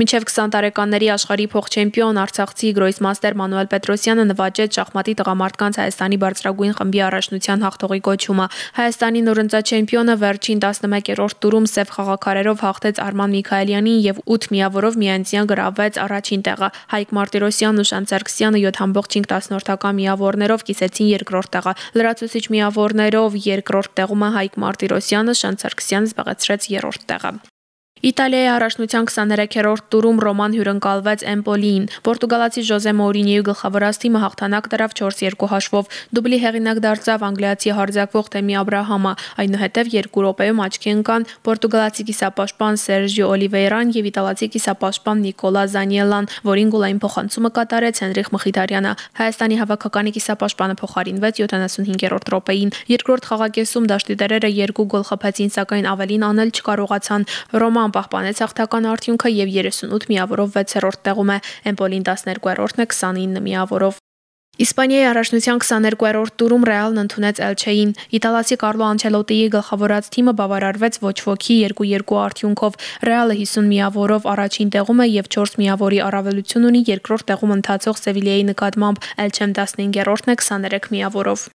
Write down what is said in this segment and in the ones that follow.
Մինչև 20 տարեկանների աշխարհի փոխ-չեմպիոն Արցախցի գրոսմաստեր Մանուել Պետրոսյանը նվաճեց շախմատի տղամարդկանց Հայաստանի բարձրագույն խմբի առաջնության հաղթողի կոչումը։ Հայաստանի նորընծա չեմպիոնը վերջին 11-րդ տուրում սև խաղակարերով հաղթեց Արման Միքայելյանին եւ 8 միավորով միանձյան գրավեց առաջին տեղը։ Հայկ Մարտիրոսյանն ու Շան Սարգսյանը 7.5 միավորներով կիսեցին երկրորդ տեղը։ Լրացուցիչ միավորներով երկրորդ տեղում է Հայկ Մարտիրոսյանը, Շան Սարգսյանը զբաղեցրեց երրորդ տեղը։ Իտալիայի առաջնության 23-րդ տուրում Ռոման հյուրընկալվեց Էմպոլիին։ Պորտուգալացի Ժոզե Մորինիոյի գլխավորած թիմը հաղթանակ դրավ 4-2 հաշվով։ Դուբլի հեղինակ դարձավ անգլիացի հարձակվող Թեմի Աբ รา համը, այնուհետև երկու րոպեում աչքի ընկան պորտուգալացի կիսապաշտպան Սերժիո Օլիվեյրան եւ իտալացի կիսապաշտպան Նիկոլա Զանիելան, որին գոլային փոխանցումը կատարեց Հենրիխ Մխիթարյանը։ Հայաստանի հավաքականի կիսապաշտպանը փոխարինվեց 75-րդ րոպեին։ Երկրորդ խաղակեսում դաշտի տերերը երկու գոլ խփեցին, սակայն ավելին անել չկարողացան։ Ռոման Ռոման պահպանեց հաղթական արդյունքը եւ 38 միավորով 6-րդ տեղում է, Էմպոլին 12-րդն է 29 միավորով։ Իսպանիայի առաջնության 22-րդ տուրում Ռեալն ընդունեց Էլչեին։ Իտալացի Կարլո Անչելոտիի գլխավորած թիմը բավարարվեց ոչ ոքի 2-2 արդյունքով։ Ռեալը 50 միավորով առաջին տեղում է եւ 4 միավորի առավելություն ունի երկրորդ տեղում ընթացող Սևիլիայի նկատմամբ։ Էլչեմ 15-րդն է 23 միավորով։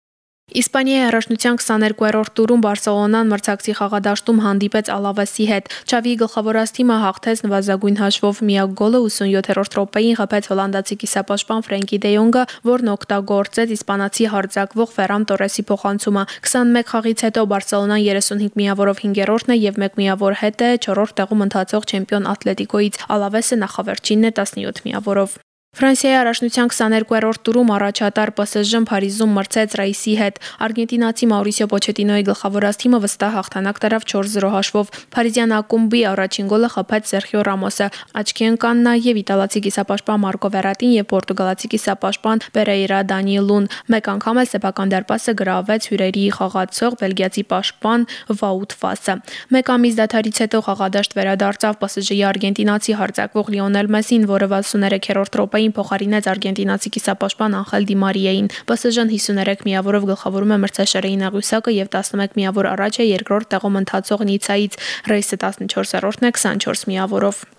Իսպանիայի առաջնության 22-րդ տուրում Բարսելոնան մրցակցի խաղադաշտում հանդիպեց Ալավեսի հետ։ Չավիի գլխավորած թիմը հաղթեց նվազագույն հաշվով միակ գոլը 87-րդ րոպեին խփեց հոլանդացի կիսապաշտպան Ֆրենկի Դե Յոնգը, որն օգտագործեց իսպանացի հարձակվող Ֆերան Տորեսի փոխանցումը։ 21 խաղից հետո Բարսելոնան 35 միավորով 5-րդն է եւ 1 միավոր հետ է 4-րդ տեղում ընթացող չեմպիոն Ատլետիկոից։ Ալավեսը նախավերջինն է 17 միավորով։ Ֆրանսիայի առաջնության 22-րդ տուրում առաջատար ՊՍԺ-ն Փարիզում մրցեց Ռայսի հետ։ Արգենտինացի Մաուրիսիո Պոչետինոյի գլխավորած թիմը վստահ հաղթանակ տարավ 4-0 հաշվով։ Փարիզյան ակումբի առաջին գոլը խփեց Սերխիո Ռամոսը։ Աչքի ընկան նաև իտալացի կիսապաշտպան Մարկո Վերատին եւ պորտուգալացի կիսապաշտպան Պերեյրա Դանիելուն։ Մեկ անգամ էլ սեփական դարպասը գրավեց հյուրերի խաղացող բելգիացի պաշտպան Վաուտ Ֆասը։ Մեկ ամիս դադարից հետո խաղադաշտ վերադարձավ ՊՍԺ-ի արգենտինացի հարձակվող Լիոնել Մեսին, որը 63-րդ րոպեին Իտալիային փոխարինեց արգենտինացի կիսապաշտպան Անխել Դի Մարիային։ ՊՍԺ-ն 53 միավորով գլխավորում է մրցաշարային աղյուսակը եւ 11 միավոր առաջ է երկրորդ տեղում ընթացող Նիցայից։ Ռեյսը 14-րդն է 24 միավորով։